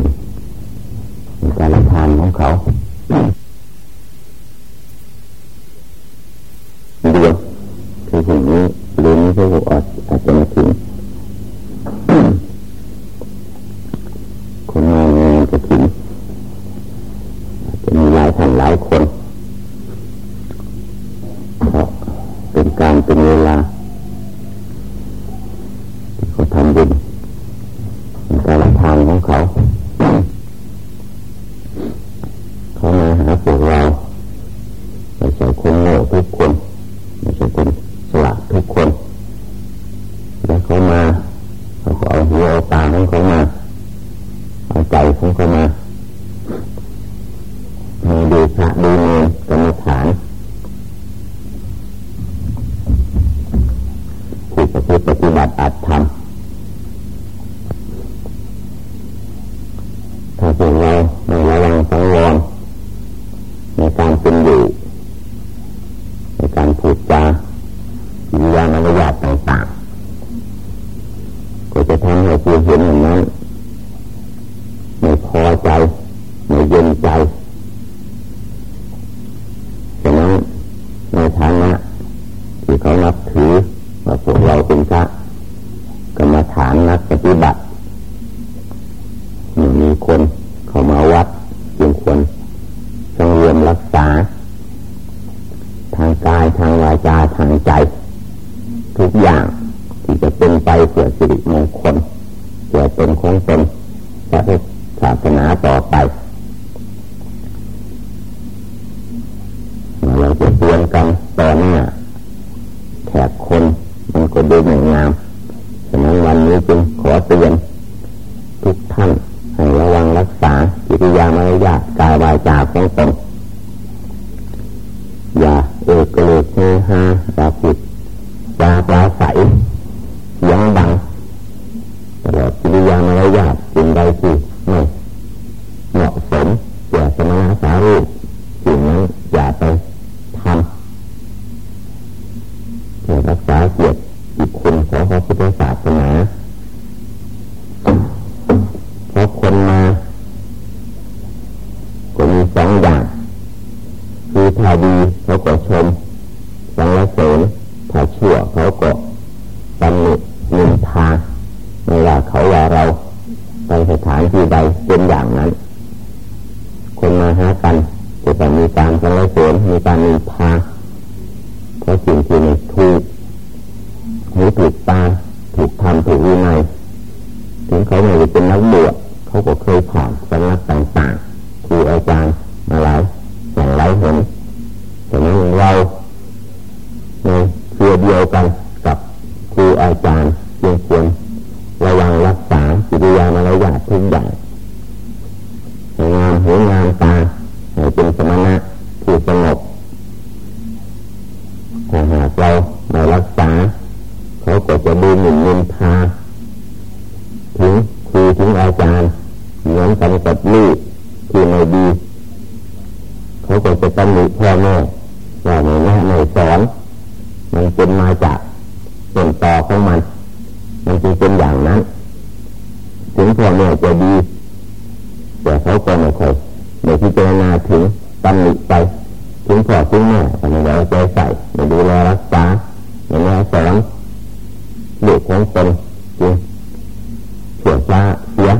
นการทานของเขา เขานับถือว่าพวกเราเป็นพระกรรมฐานนัก ก็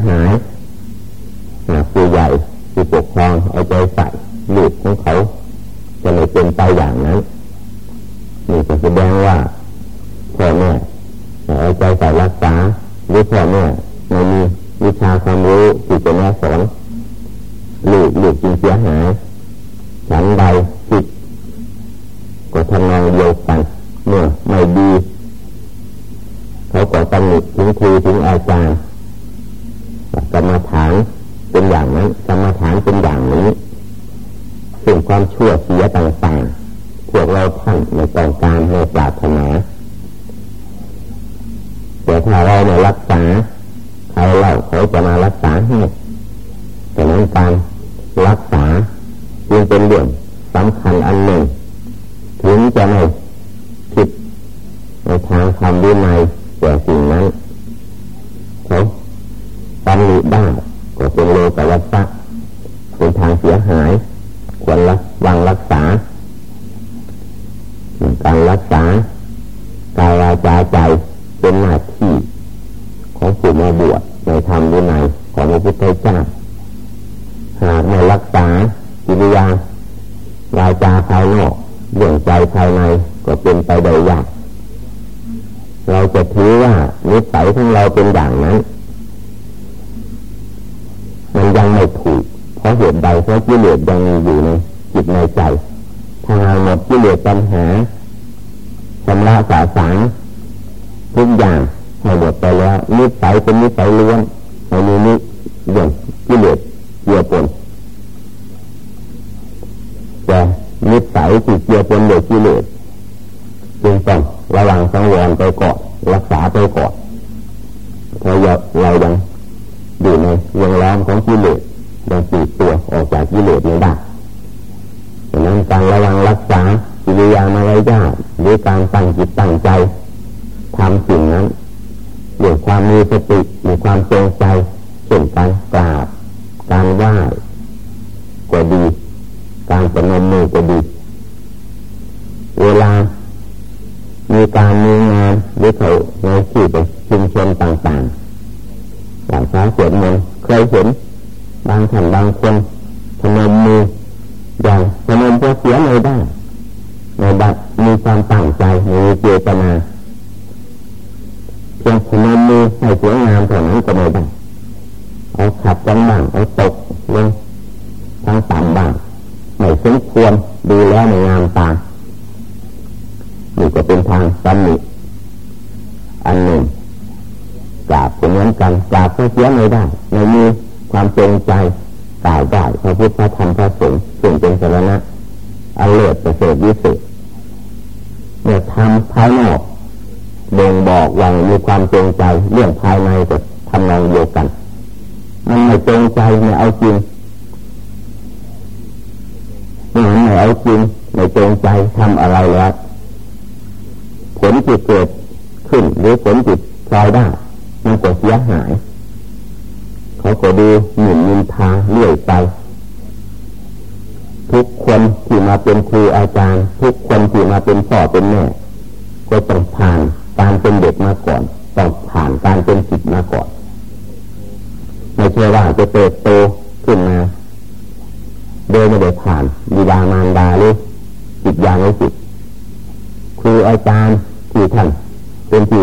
หาย หากไม่รักษากิริยาวาจาภายนอกเรื่องใจภายในก็เป็นไปได้ยากเราจะถือว่านิสัยของเราเป็นอย่างนั้น มันยังไม่ถูก เพราะเหตุใดเพราะกิเลสยังมีอยู่ในจิตในใจทางหมดกิเลสปัญหาชำระสาสางทุกอย่างให้หมดไปแล้วนิสัยเป็นนิสัยล้วนในนี้นี้อย่างกิเลส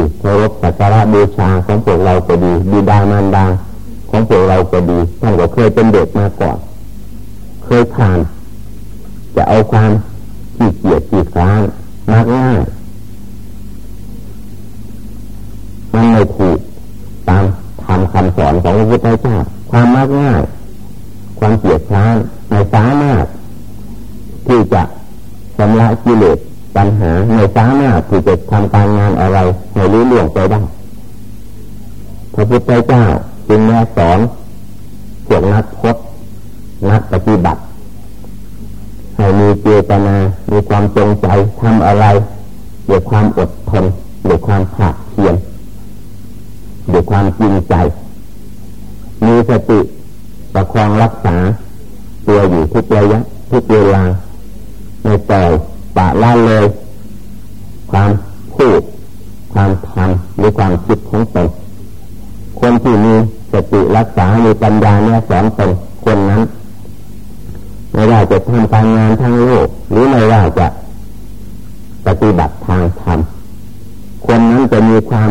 เป็นที่เคารพสักการะบูชาของพวกเราก็ดีบิดามารดาของพวกเราก็ดีท่านก็เคยเป็นเด็กมาก่อน เคยผ่าน จะเอาความขี้เกียจขี้ค้านมากง่ายมันไม่ถูกตามทำคำสอนของพระพุทธเจ้าความมากง่าย ความเกียจค้านในสามารถที่จะชำระกิเลส ปัญหาในสามารถที่จะทำการงานอะไรในรู้เรื่องไปได้พระพุทธเจ้าจึงแนะสอนพวกนักพจนักปฏิบัติให้มีเจตนา มีความจงใจทำอะไรด้วยความอดทนด้วยความผาดเพียรด้วยความจริงใจ มีสติประคองรักษา ตัวอยู่ทุกระยะทุกเวลาในต่อย ปะละเลย ความพูดความทำหรือความคิดของตนคนที่มีสติรักษา มีปัญญาเนี่ยสอนตนคนนั้น ไม่ว่าจะทำการงานทางโลกหรือไม่ว่าจะปฏิบัติทางธรรมคนนั้นจะมีความ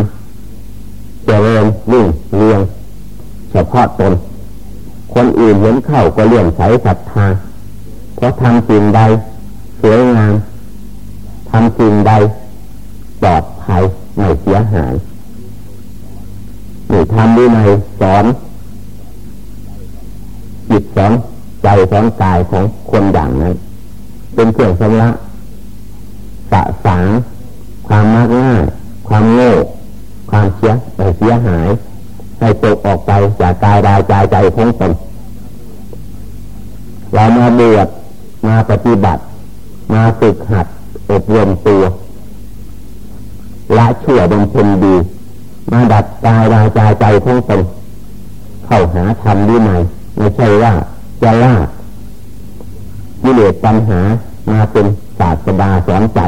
เจริญรุ่งเรืองเฉพาะตน คนอื่นเห็นเข้าก็เลื่อมใสศรัทธาเพราะทำสิ่งใดสวยงาม ทำสิ่งใดปลอดภัยไม่เสียหายหรือทำด้วยในสอนจิตสอนใจสอนกายของคนอย่างนั้น เป็นเครื่องชำระสะสางความมากง่าย ความโง่ความเสียเสียหาย ให้ตกออกไปจากกายรายใจใจของตนเรามาเบียดมาปฏิบัติ มาฝึกหัด อบรมตัวละชั่วบำเพ็ญดี มาดัดกายรายใจใจของตนเข้าหาธรรมดีไหมไม่ใช่ว่าจะลากวิเลศปัญหามาเป็นศาสดาสอนใจ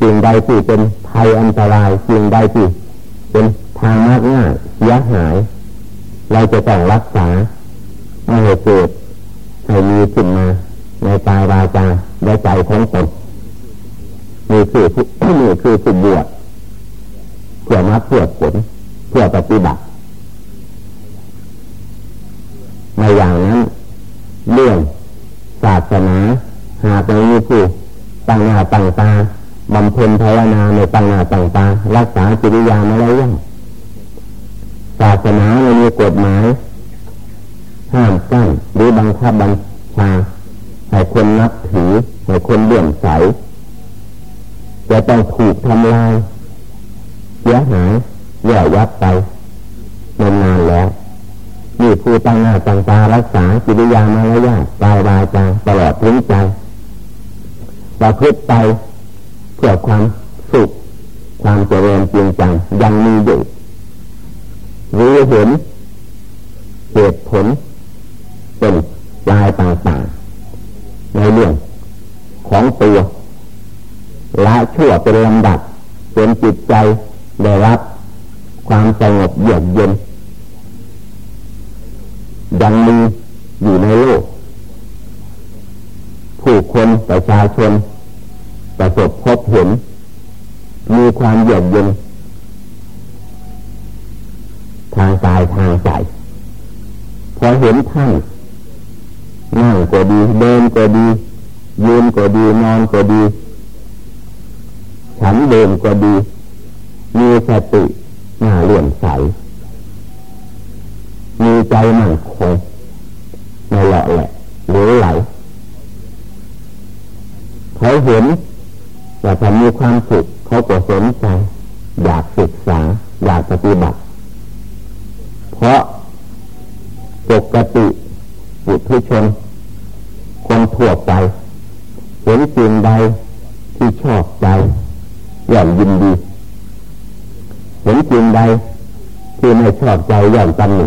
สิ่งใดที่เป็นภัยอันตรายสิ่งใดที่เป็นทางมากง่ายเสียหาย เราจะต้องรักษาไม่ให้เกิดให้มีขึ้นมาในกายวาจาและใจของตน นี่คือนี่คือสุบวชเพื่อมาเพื่อผลเพื่อปฏิบัติในอย่างนั้นเรื่องศาสนาหากไม่มีผู้ตั้งหน้าตั้งตาบำเพ็ญภาวนาในตั้งหน้าตั้งตารักษาจิริยาไม่ได้ยังศาสนาไม่มีกฎหมายห้ามกั้นหรือบังคับบัญชาให้คนนับถือให้คนเลื่อมใส จะต้องถูกทำลายเสียหายแย่ยับไปนานแล้วมีผู้ตั้งหน้าตั้งตารักษาจิริยามารยาทกายวาจาตลอดถึงใจเราพฤติไปเพื่อความสุขความเจริญจริงจังยังมีอยู่รู้เห็นเหตุผลเป็นลายต่างๆในเรื่องของตัว ละชั่วเป็นลำดับจนจิตใจได้รับ ความสงบเยือกเย็นยังมีอยู่ในโลก ผู้คนประชาชน ประสบพบเห็น มีความเยือกเย็น ทางกายทางใจพอเห็นท่านนั่งก็ดี เดินก็ดี ยืนก็ดี นอนก็ดี ฉันเดินก็ดี มีสติหน้าเลื่อนใส มีใจมั่นคงในหล่อแหละหรือไหลเขาเห็นว่าถ้ามีความสุขเขาก็สนใจ อยากศึกษา อยากปฏิบัติ เพราะปกติบุตรชน คนทั่วไป เห็นสิ่งใดที่ชอบใจ อมยินดีเห็นสิ่งใดที่ไม่ชอบใจย่อมตำหนิ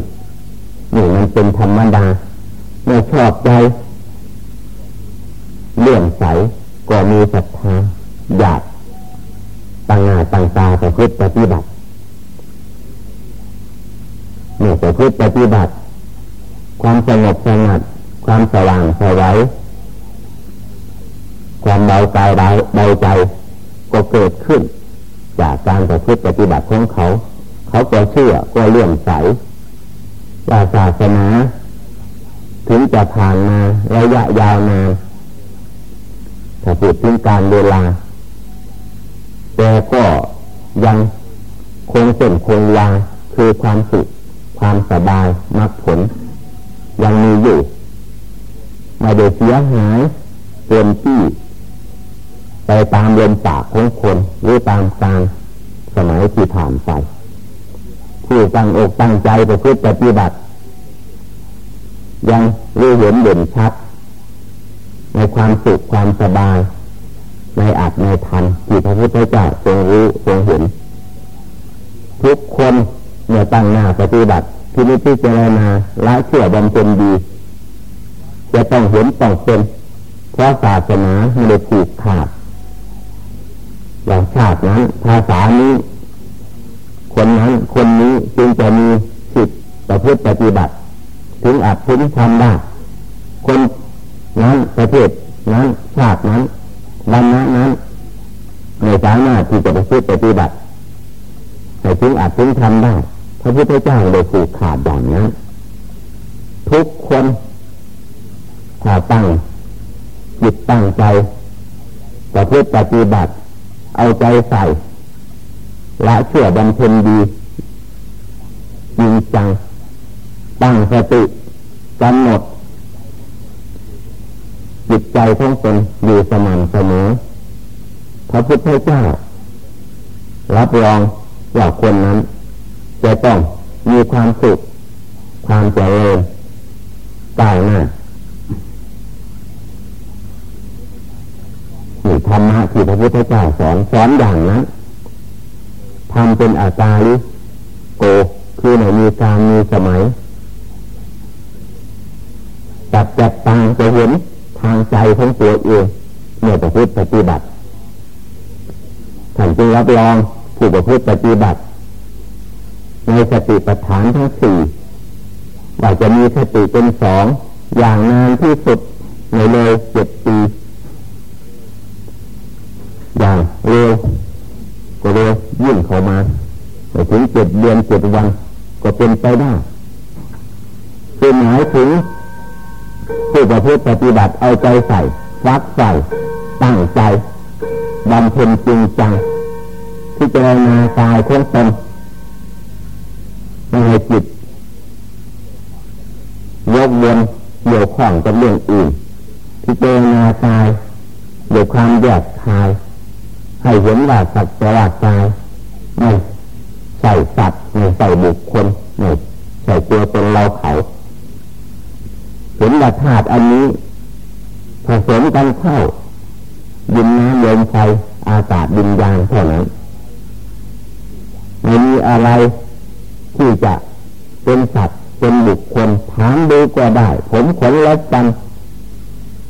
นี่มันเป็นธรรมดาเมื่อชอบใจเลื่อมใสก็มีศรัทธาอยากตั้งหน้าตั้งตาประพฤติปฏิบัติเมื่อประพฤติปฏิบัติ ความสงบสงัดความสว่างสวัยความเบากายเบาใจ ก็เกิดขึ้น จากการประพฤติปฏิบัติของเขา เขาก็เชื่อก็เลื่อมใสว่าศาสนา ถึงจะผ่านมาระยะยาวนานถ้าพูดถึงการเวลา แต่ก็ยังคงเส้นคงวาคือความสุขความสบายมรรคผล ยังมีอยู่ไม่ได้เสียหายเต็มที่ ไปตามลมปากของคนหรือตามการสมัยที่ผ่านไปผู้ตั้งอกตั้งใจประพฤติปฏิบัติ ยังรู้เห็นเด่นชัด ในความสุขความสบาย ในอัตในธรรมที่พระพุทธเจ้าทรงรู้ทรงเห็น ทุกคนเมื่อตั้งหน้าปฏิบัติที่นี้ที่เจรนาละเชื่อบำเพ็ญดี จะต้องเห็นต้องเป็นเพราะศาสนาไม่ได้ผูกขาด อย่างชาตินั้นภาษานี้ คนนั้นคนนี้จึงจะมีสิทธิ์ประพฤติปฏิบัติ ถึงอาจถึงทำได้ คนนั้นประเทศนั้นชาตินั้นวันนั้นนั้นในสามารถที่จะประพฤติปฏิบัติแต่ถึงอาจถึงทำได้พระพุทธเจ้าได้ผูกขาดอย่างนั้นทุกคนถ้าตั้งจิตตั้งใจประพฤติปฏิบัติ เอาใจใส่ละเชื่อบำเพ็ญดีจริงจัง ตั้งสติกำหนด จิตใจของตนอยู่สม่ำเสมอพระพุทธเจ้า รับรองว่าคนนั้น จะต้องมีความสุข ความเจริญก้าวหน้าที่ธรรมะที่พ ระพุทธเจ้าสอนสอนอย่างนั้นทำเป็นอาจาริโกคือไหนมีการมีสมัยจับจับตางจะเห็นทางใจของตัวเองเมื่อประพฤติปฏิบัติท่านจึงรับรองผู้ประพฤติปฏิบัติ ในสติปัฏฐานทั้งสี่ว่าจะมีสติเป็นสองอย่างนานที่สุดในเลยเจ็ด อนเจ็ดวันก็เป็นไปได้คือหมายถึงผู้ประพฤติปฏิบัติเอาใจใส่ฟักใส่ตั้งใจบำเพ็ญจริงจังที่จะนากายของตนไม่ให้จิตยกเวนเกี่ยวข้องกับเรื่องอื่นที่เจนากายโดยวความแยกคายให้เห็นว่าสัตว์ประกายไม่ใส่สัตว์ บุคคลไม่ใส่ตัวตนเราเขาเห็นว่าธาตุอันนี้ผสมกันเข้าดินน้ำลมไฟอากาศดินยางเท่านั้นไม่มีอะไรที่จะเป็นสัตว์เป็นบุคคลถามดูก็ได้ ผมขนและกัน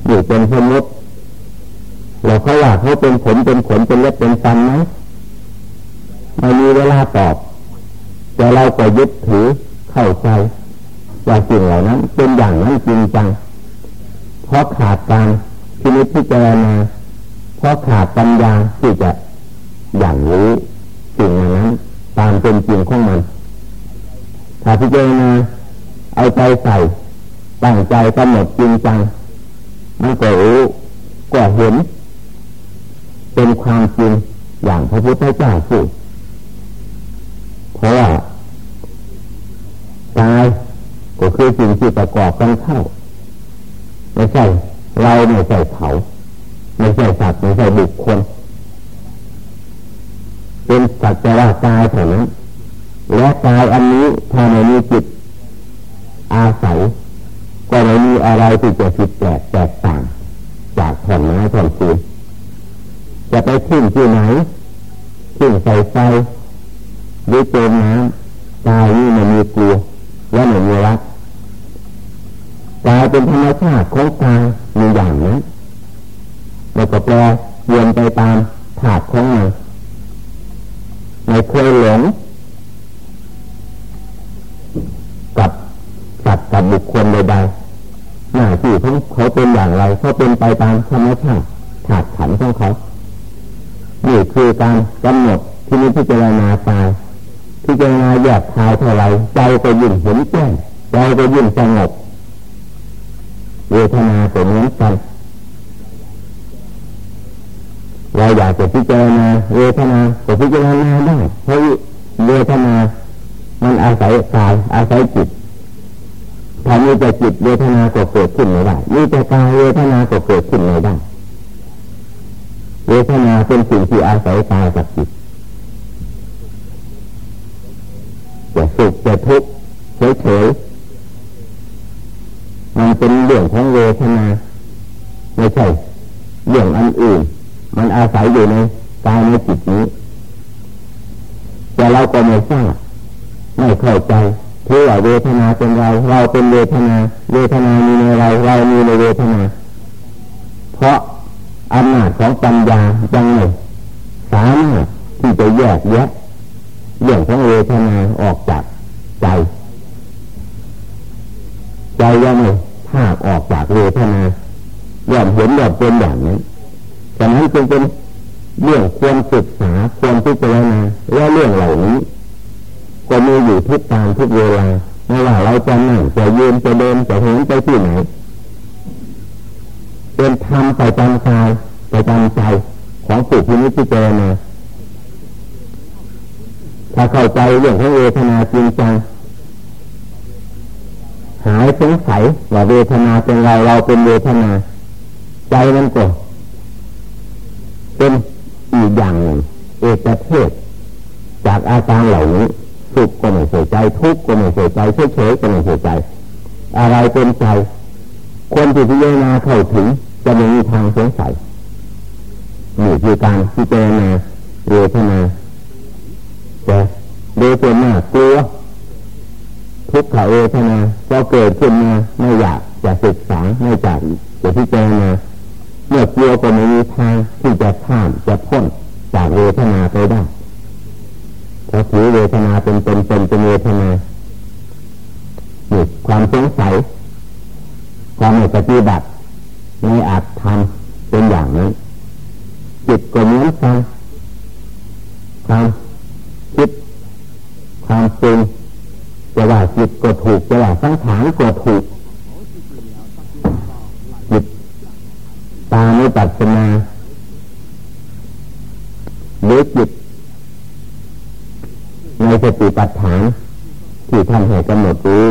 อยู่เป็นสมุติเราเขาว่าเขาเป็นขนเป็นขนเป็นเล็บเป็นฟันไหมไม่มีเวลาตอบ แต่เราก็ยึดถือเข้าใจว่าสิ่งเหล่านั้น เป็นอย่างนั้นจริงจังเพราะขาดการพินิจพิจารณาเพราะขาดปัญญาที่จะอย่างรู้สิ่งนั้นตามเป็นจริงของมันถ้าพิจารณาเอาใจใส่ตั้งใจกำหนดจริงจังมันก็รู้ก็เห็น เป็นความจริงอย่างพระพุทธเจ้าพูด กอบกันเข้าไม่ใช่เราไม่ใช่เขาไม่ใช่สัตว์ไม่ใช่บุคคลเป็นสัจจะว่ากายเท่านั้นและกายอันนี้ถ้าไม่มีจิตอาศัยก็ไม่มีอะไรที่จะผิดแปลกแตกต่าง จากแผ่นไม้แผ่นปูนจะไปทิ้งที่ไหนทิ้งใส่ไฟหรือจมน้ำกายนี้มันมีกลัวและไม่มีรัก กลายเป็นธรรมชาติของกายมีอย่างนั้นแล้วก็แปลเวียนไปตามถาดของมันไม่เคยหลงกับสัตว์กับบุคคลใดๆหน้าที่ของเขาเป็นอย่างไรเขาเป็นไปตามธรรมชาติถาดขันของเขานี่คือการกำหนดที่นี้พิจารณาตายพิจารณาแยกทายเท่าไรใจก็ยิ่งเห็นแจ้งใจก็ยิ่งสงบ เวทนาก็เหมือนกันเราอยากจะพิจารณาเวทนาก็พิจารณาได้เพราะเวทนา มันอาศัยกายอาศัยจิตถ้ามีแต่จิตเวทนาก็เกิดขึ้นไม่ได้มีแต่กายเวทนาก็เกิดขึ้นไม่ได้เวทนาเป็นสิ่งที่อาศัยกายกับจิตจะสุขจะทุกข์เฉยๆ เป็นเรื่องของเวทนาไม่ใช่เรื่องอันอื่น มันอาศัยอยู่ในกายในจิตนี้ แต่เราก็ไม่ทราบไม่เข้าใจเพื่อเวทนาเป็นเรา เราเป็นเวทนา เวทนามีในเราเรามีในเวทนา เพราะอำนาจของปัญญายังไม่สามารถที่จะแยกแยะเรื่องของเวทนาออกจากใจใจยังไม่ ทนาย่อมเห็นย่อมเป็นอย่างนี้ฉะนั้นจึงเป็นเรื่องควรศึกษาควรพิจารณาและเรื่องเหล่านี้ก็มีอยู่ทุกตามทุกเวลาไม่ว่าเราจะนั่งจะยืนจะเดินจะเห็นไปที่ไหนเป็นธรรมไปจำกายไปจำใจของผู้ที่นิพพานาถ้าเข้าใจเรื่องของเวทนาจริงจัง สงสัยว่าเวทนาเป็นเราเราเป็นเวทนา ใจมันก็เป็นอีกอย่างหนึ่งเอกเทศจากอาการเหล่านี้สุขก็ไม่เสียใจทุกข์ก็ไม่เสียใจเฉยๆก็ไม่เสียใจ อะไรเป็นใจคนที่พิจารณาเข้าถึงจะไม่มีทางสงสัยนี่คือการพิจารณาเวทนาแต่โดยส่วนมากกลัว ทุกขเวทนาก็เกิดขึ้นมาไม่อยากจะศึกษาไม่จากจะพิจารณาเมื่อกลัวก็ไม่มีทางที่จะข้ามจะพ้นจากเวทนาไปได้เพราะถือเวทนาเป็นเป็นเป็นเป็นเวทนาหยุดความสงสัยความไม่ปฏิบัติไม่อาจทำเป็นอย่างนี้จิตก็เหมือนกันความคิดความปรุง จะว่าจิตก็ถูกจะว่าสังขารก็ถูกจิตตาไม่ตัดสมาหรือจิตในสติปัฏฐานที่ทำให้กำหนดรู้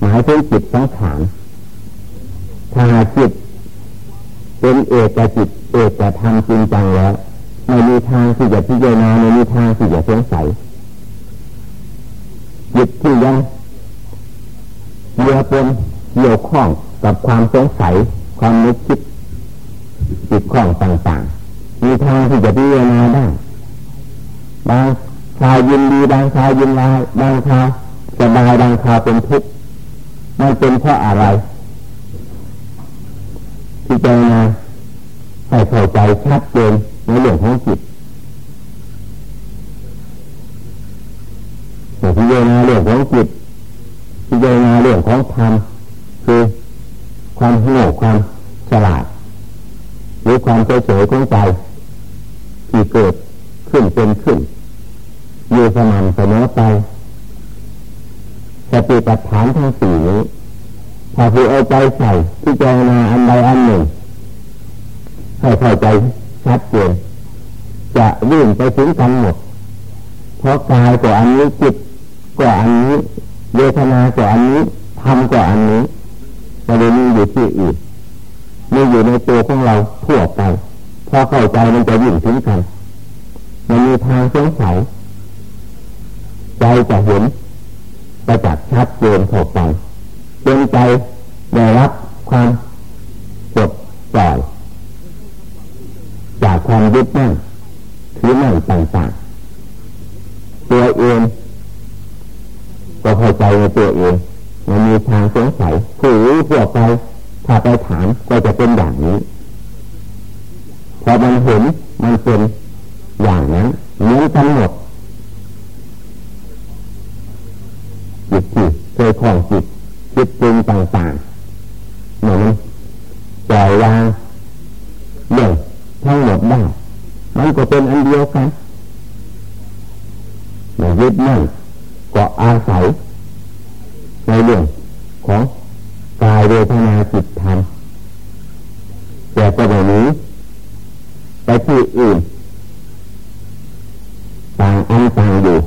หมายถึงจิตสังขารถ้าจิตเป็นเอกจิตเอกธรรมจริงจังแล้วไม่มีทางที่จะพิจารณาไม่มีทางที่จะสงสัย จิตที่ยังเยื่อเป็นเกี่ยวข้องกับความสงสัยความนึกคิดจิตข้องต่างๆ มีทางที่จะพิจารณาได้บางคราวยินดีบางคราวยินร้ายบางคราวสบายบางคราวเป็นทุกข์มันเป็นเพราะอะไรพิจารณาให้เข้าใจชัดเจนในเรื่องของจิต พิจารณาเรื่องของจิตพิจารณาเรื่องของธรรมคือความโง่ความฉลาดหรือความเฉยๆของใจที่เกิดขึ้นเป็นขึ้น อยู่สม่ำเสมอไปสติปัฏฐานทั้งสี่นี้ถ้าผู้เอาใจใส่พิจารณาอันใดอันหนึ่งให้เข้าใจชัดเจนจะวิ่งไปถึงกันหมดเพราะกายกว่าอันนี้จิต กว่าอันนี้เวทนากว่าอันนี้ทำกว่าอันนี้ไม่ได้มีอยู่ที่อื่นไมีอยู่ในตัวของเราทั่วไปพอเข้าใจมันจะวิ่งถึงกันมันมีทางสงสัยใจจะเห็นประจักษ์ชัดเจนเข้าไปเป็นใจได้รับความปลดปล่อยจากความยึดมั่นถือมั่นต่างๆตัวเอง ก็เข้าใจในตัวเองมันมีทางสงสัยผู้รู้ทั่วไปถ้าไปถามก็จะเป็นอย่างนี้ พอมันเห็นมันเป็นอย่างนั้นเหมือนกันหมดจิตที่เคยคล้องจิตจิตปรุงต่างๆเหมือนปล่อยวางเรื่องทั้งหมดได้มันก็เป็นอันเดียวกันไม่ยึดมั่น ก็อาศัย ในเรื่องของกายเวทนาจิตธรรมแต่ก็แบบนี้ ไปที่อื่นต่างอันต่างอยู่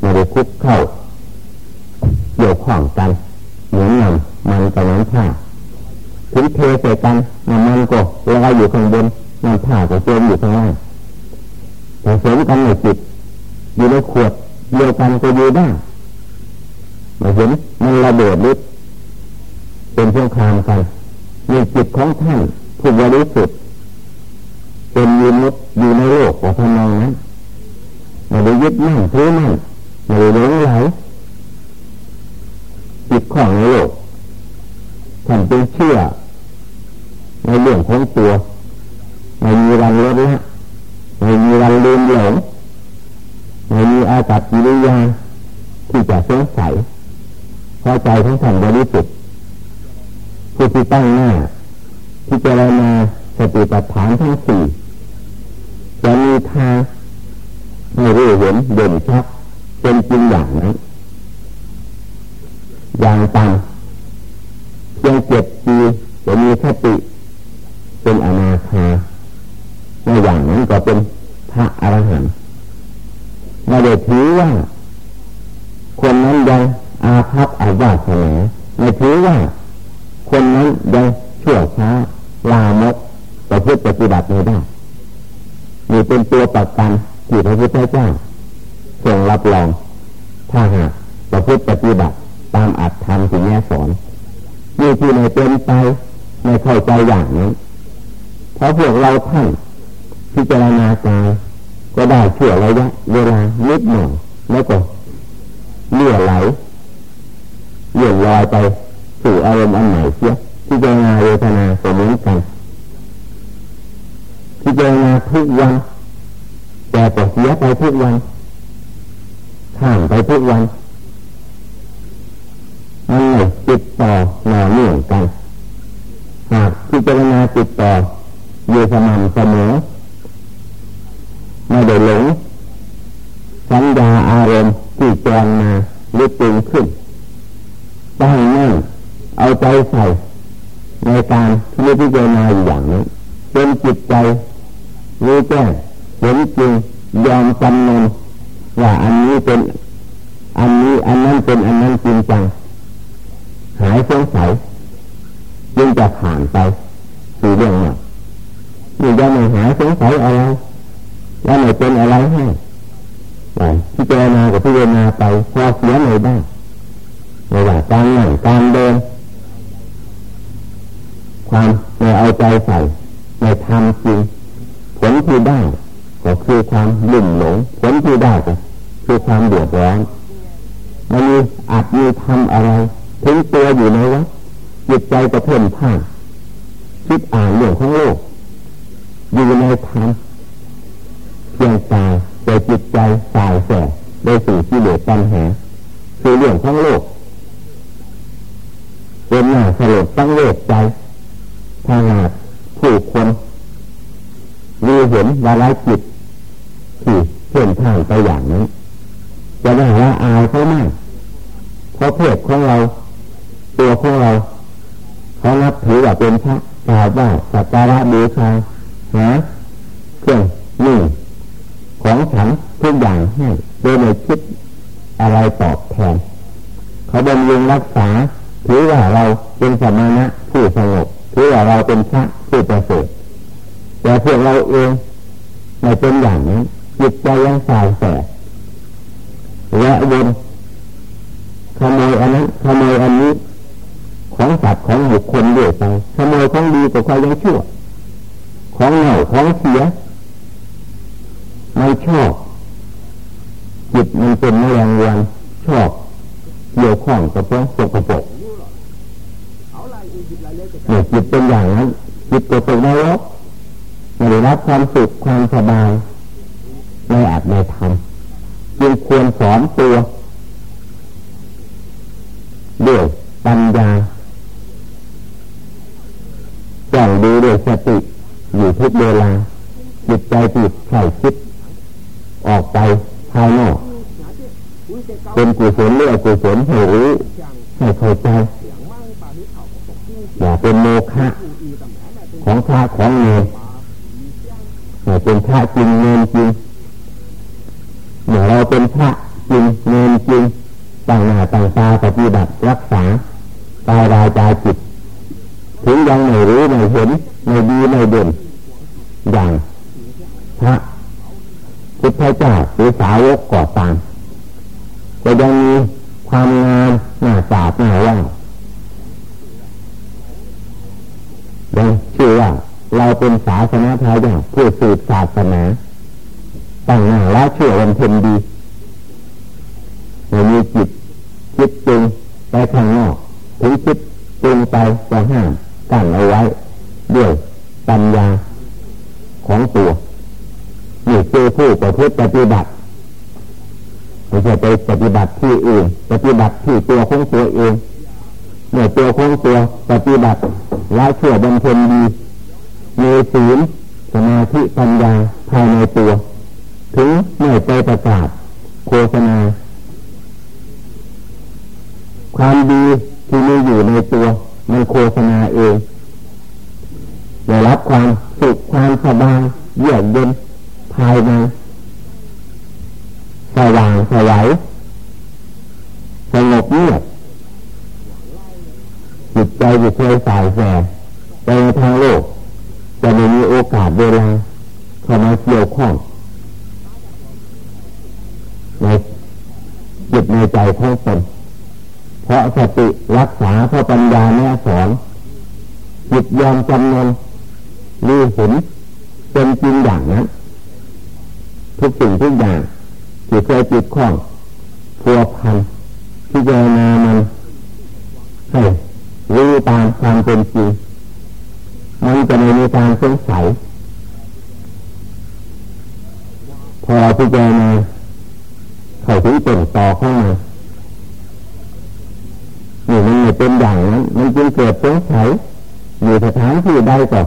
ไม่ได้คุกเข้าเกี่ยวข้องกันเหมือนมันมันกับน้ำผ้าถึงเทใส่กันน้ำมันก็ลอยอยู่ข้างบนน้ำผ้าก็เจมอยู่ข้างล่างผสมกันในจิต อยู่ในขวดเดียวกันก็อยู่ได้มาเห็นมันระเบิดฤทธิ์เป็นเพื่อคามกันมีจิตของท่านผู้บริสุทธิ์เป็นยืนนุษอยู่ในโลกของทำนองนั้นไม่ได้ยึดมั่นถือมั่นไม่ได้หลงไหลจิตของในโลกท่านเป็นเชื่อในเรื่องของตัวไม่มีวันลดละไม่มีวันลืมหลง ไม่มีอากัดกิริยาที่จะสงสัยพอใจของท่านบริสุทธิ์ผู้ที่ตั้งหน้าที่จะรมาสติปัฏฐานทั้งสี่จะมีทางให้รู้เห็นเด่นชัดเป็นจริงอย่างนั้นอย่างต่าง จิตใจสายแสในสิ่งที่เหลืสปัญหา คือเรื่องทั้งโลกเป็นหน้าสลดตั้งเวทใจทางาดผู้คนมีเห็นวาระจิตที่เพ่นท่านไปอย่างนี้จะได้ว่าอายเขาไหม่เพราะเพศของเรา ตัวของเราเขานับถือว่าเป็นพระ ด้วยปัญญาจ้องดูด้วยสติอยู่ทุกเวลาจิตใจติดใส่คิด ออกไปภายนอกเป็นกุศัวปฏิบัติละเชื่อบำเพ็ญดีมีศีลสมาธิปัญญาภายในตัว ถึงไม่ไปประกาศโฆษณาความดีที่มีอยู่ในตัวมันโฆษณาเองได้รับความสุขความสบายเยือกเย็นภายในสว่างสวยสงบเงียบ ใจอยู่เชื่อสายแสบไปทางโลก จะไม่มีโอกาสเวลาเข้ามาเกี่ยวข้องในจิตในใจของตนเพราะสติรักษาเพราะปัญญาแม่สอนจิตยอมจำนนรู้เห็นเป็นจริงอย่างนั้นทุกสิ่งทุกอย่างที่เคยจิตข้องพัวพันที่จะนา พิจารณาเข้าถึงต้นต่อเข้ามานี่มันไม่เป็นอย่างนั้นมันจึงเกิดสงสัยอยู่สถานที่ใดก็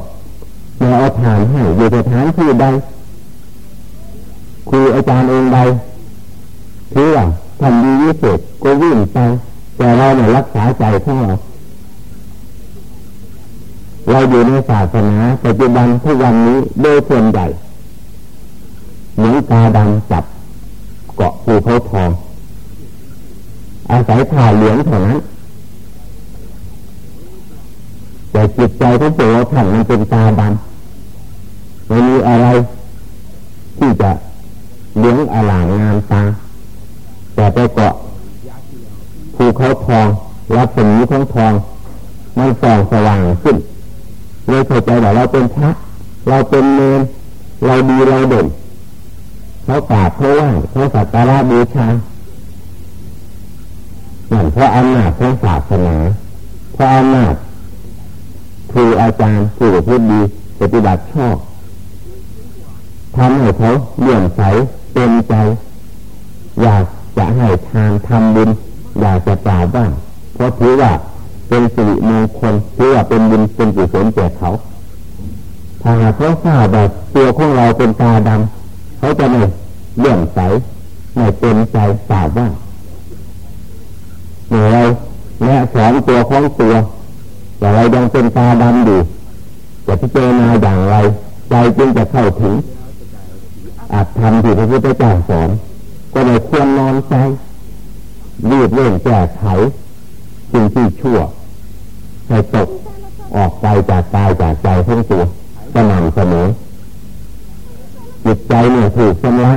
มาเอาถามให้อยู่สถานที่ใดครูอาจารย์เองใดถือว่าทำดีวิเศษก็วิ่งไปแต่เราเนี่ยรักษาใจของเราเราอยู่ในศาสนาปัจจุบันทุกวันนี้โดยส่วนใหญ่ ถ่ายเหลืองเท่านั้นแต่จิตใจของตัวท่านมันเป็นตาดำ เต็มใจทราบว่าเมื่อเราแนะสอนตัวของตัวแต่เรายังเป็นตาดำอยู่จะพิจารณาอย่างไรใจจึงจะเข้าถึงอาจทำที่พระพุทธเจ้าสอนก็เลยควรนอนใจรีบเร่งแก้ไขสิ่งที่ชั่วให้ตกออกไปจากกายจากใจทั้งตัวสม่ำเสมอจิตใจเนี่ยถูกชำระ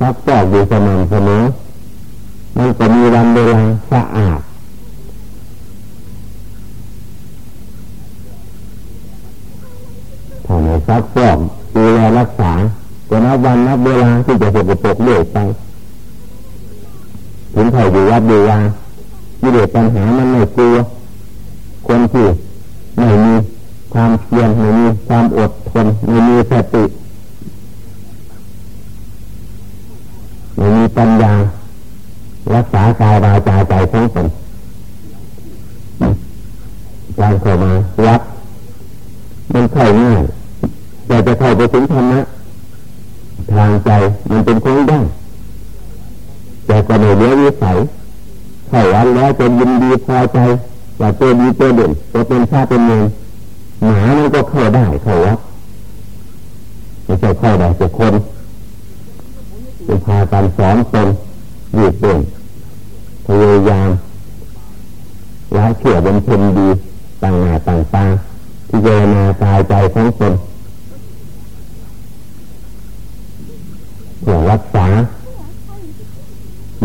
ซักฟอกอยู่สม่ำเสมอมันจะมีวันเวลาสะอาด ยินดีพอใจว่าตัวดีตัวเด่นตัวเป็นชาเป็นเมืองหมามันก็เข้าได้เข้าวัดไม่ใช่เข้าได้แต่คนเป็นพาการสอนตนยืดเด่นพยายามละเชื่อบนเพ็ญดีต่างหน้าต่างตาที่เจรณากายใจของตนเพื่อรักษา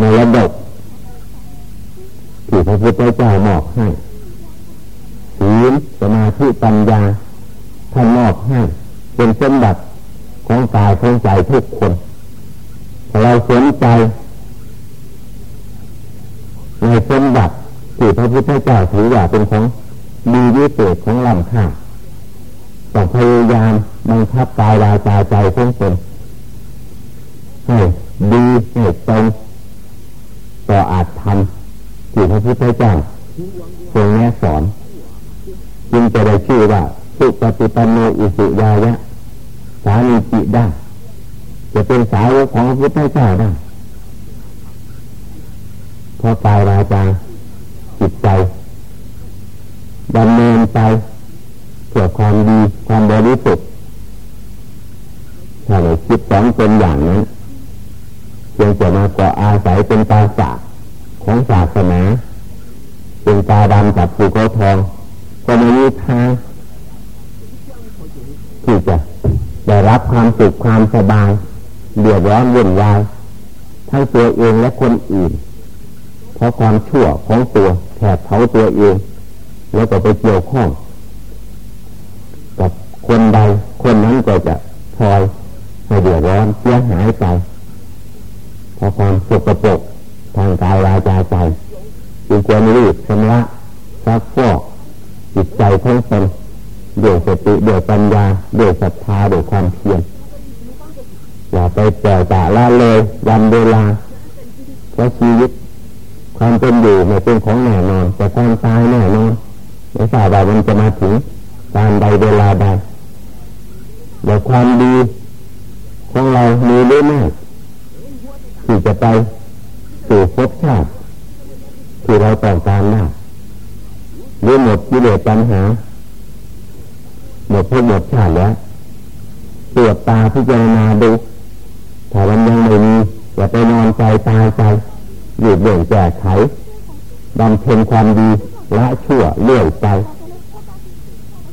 ในระบบ ระพุทธเจ้ามอบให้ศีลสมาธิปัญญาท่านมอบให้เป็นสมบัติของกายของใจทุกคนเราสนใจในสมบัติที่พระพุทธเจ้าถือว่าเป็นของมีวิเศษของลำค่าต้องพยายามบังคับกายวาจาใจของตนให้ดีให้ตรงต่ออาจทำ ที่พระพุทธเจ้าทรงแนะสอนจึงจะได้ชื่อว่าสุปฏิปันโนอุสุยายะสามีจิได้จะเป็นสาวกของพระพุทธเจ้าได้พราะกายวาจาจิตใจดำเนินไปเพื่อความดีความบริสุทธิ์ถ้าเราคิดสองเป็นอย่างนั้นเพียงแต่มาเกาะอาศัยเป็นตาสา ของศาสนาเป็นตาดำกับภูเขาทองก็ไม่มีทางที่จะได้รับความสุขความสบายเดือดร้อนวุ่นวายทั้งตัวเองและคนอื่น เพราะความชั่วของตัวแผดเผาตัวเอง แล้วก็ไปเกี่ยวข้อง กับคนใดคนนั้นก็จะพลอยให้เดือดร้อนเสียหายไปเพราะความสกปรก ทางกายวาจาใจจึงควรรีบชำระซักฟอกจิตใจทั้งตนด้วยสติด้วยปัญญาด้วยศรัทธาด้วยความเพียรอย่าไปแก่จ่าละเลยวันเวลาเพราะชีวิตความเป็นอยู่ไม่เป็นของแน่นอนแต่ความตายแน่นอนไม่ทราบว่ามันจะมาถึงการใดเวลาใดแต่ความดีของเรามีหรือไม่ที่จะไป สู่ภพชาติที่เราต้องการได้หรือหมดกิเลสปัญหา หมดภพหมดชาติแล้วตรวจตาพิจารณาดูถ้ามันยังไม่มีอย่าไปนอนใจตายใจหยุดเบี่ยงแก้ไขบำเพ็ญความดีละชั่วเลื่อยใจ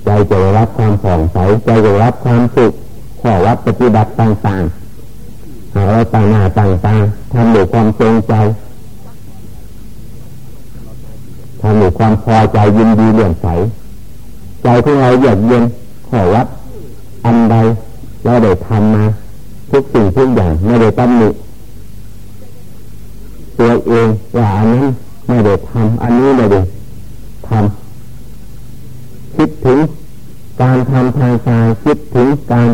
ใจจะได้รับความผ่องใสใจจะได้รับความสุขขอวัดปฏิบัติต่างๆ หาเราต่างหน้าต่างๆทำด้วยความจงใจทำด้วยความพอใจยินดีเลื่อมใสใจของเราเยือกเย็นขอวัดอันใดเราได้ทำมาทุกสิ่งทุกอย่างไม่ได้ตำหนิตัวเองว่าอันนั้นไม่ได้ทำอันนี้ไม่ได้ทำคิดถึงการทำทางกายคิดถึงการ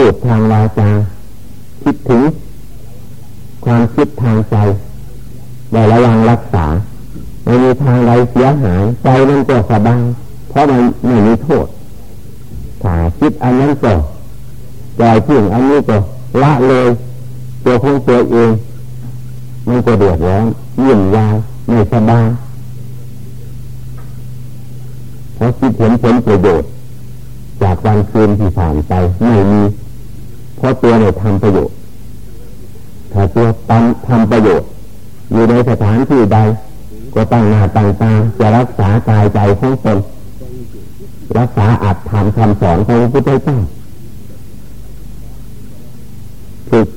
พูดทางวาจาคิดถึง ความคิดทางใจได้ระวังรักษาไม่มีทางใดเสียหายใจมันก็สบายเพราะมันไม่มีโทษถ้าคิดอันนั้นก็ปล่อยทิ้งอันนี้ก็ละเลยตัวของตัวเองมันก็เดือดร้อนยิ่งยาวไม่สบายเพราะคิดเห็นผลประโยชน์จากวันคืนที่ผ่านไปไม่มี เพราะตัวเนี่ยทำประโยชน์ ถ้าตัวตั้งทำประโยชน์ อยู่ในสถานที่ใด ก็ตั้งหน้าตั้งตาจะรักษากายใจของตนรักษาอัตธรรมคำสอนของพระพุทธเจ้าฝึก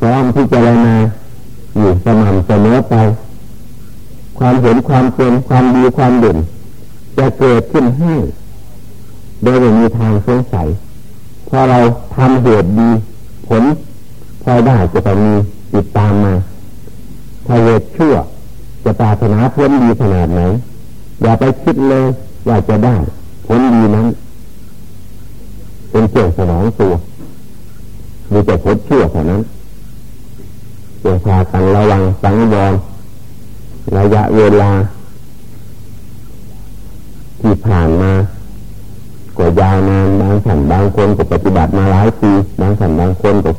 ซ้อมพิจารณาอยู่สม่ำเสมอไป ความเห็นความเป็นความดีความเด่นจะเกิดขึ้นให้ โดยไม่มีทางสงสัย พอเราทำเหตุดี ผลพอได้จะต้องมีติดตามมาถ้าเหตุชั่ว จะปรารถนาผลดีขนาดไหนอย่าไปคิดเลยว่าจะได้ผลดีนั้น เป็นเกี่ยวสนองตัวมีแต่ผลชั่วเท่านั้นจงพากันระวังสังวรระยะเวลา ที่ผ่านมาางท่านบางคนก็ปฏิบัติมาหลายปีบางท่านบางคนก็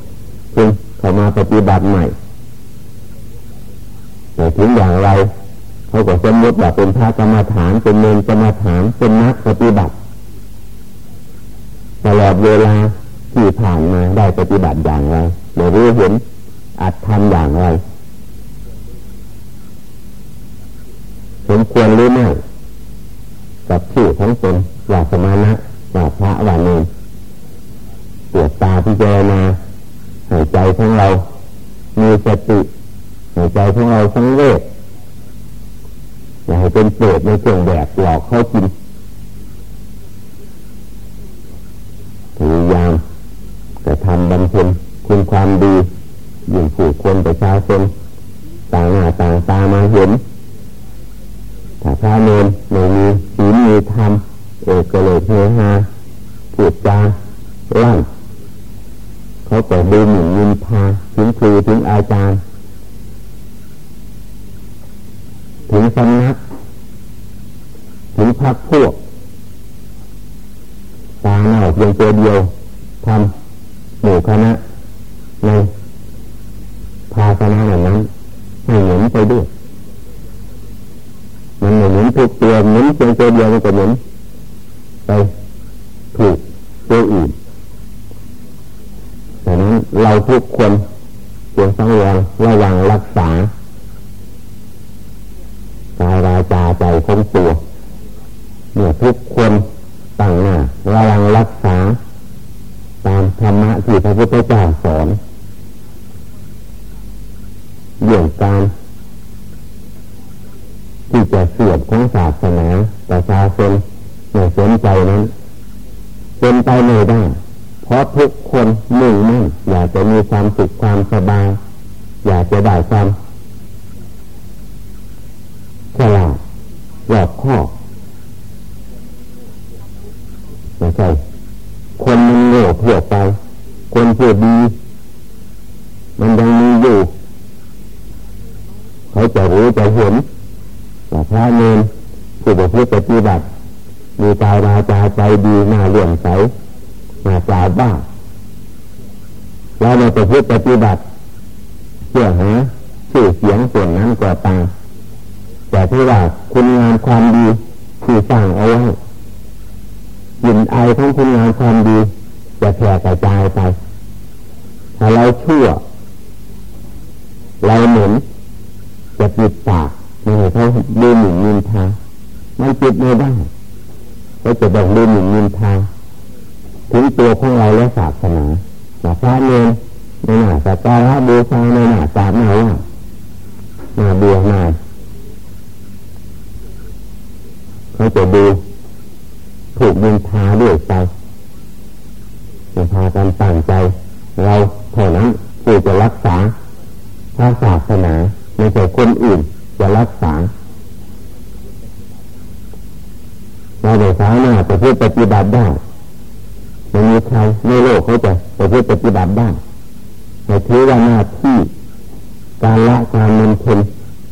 เพิ่งเข้ามาปฏิบัติใหม่แต่ถึงอย่างไรเขาก็สมมติว่าเป็นพระกรรมฐานเป็นเนรกรรมฐานเป็นนักปฏิบัติตลอดเวลาที่ผ่านมาได้ปฏิบัติอย่างไรเดี๋ยวรู้เห็นอาจทำอย่างไรสมควรหรือไม่กับชื่อของตนว่าสมานะ นาหายใจของเรา มีสติหายใจของเราทั้งเวทอย่าให้เป็นเปรตในเครื่องแบบหลอกเขากิน พระเนรในหน้าสักการะบูชาในหน้าสาหน้าว่าหน้าเบียหน้าเขาจะดูถูกดินทาด้วยใจจะพากันตั้งใจ เราเท่านั้นคือจะรักษาพระศาสนาไม่ใช่คนอื่นจะรักษาเราไม่สามารถจะพูดปฏิบัติได้ ไม่มีใครในโลกเขาจะจะพูดปฏิบัติได้แต่ถือว่าหน้าที่การละการมันเพ็น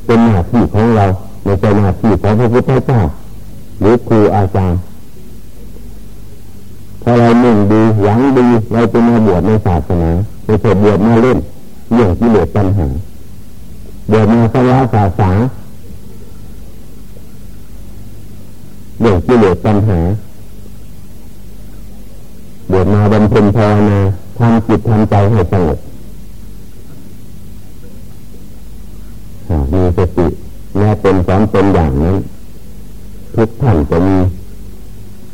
เป็นหน้าที่ของเราไม่ใช่หน้าที่ของพระพุทธเจ้าหรือครูอาจารย์พอเราหนึ่งดีหวังดีเราจะมาบวชในศาสนาไม่ใช่บวชมาเล่นเรื่องที่เหลือปัญหาบวชมาสละศาสนาเรื่องที่เหลือปัญหา บวชมาบำเพ็ญภาวนาทำจิตทำใจให้สงบมีสติแม้เป็นสอนเป็นอย่างนั้นทุกท่านจะมี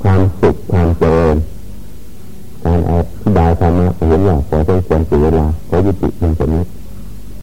ความสุขความเจริญการอธิบายธรรมะเห็นว่าพอต้องควรเสียเวลาขอยุติเพียงแค่นี้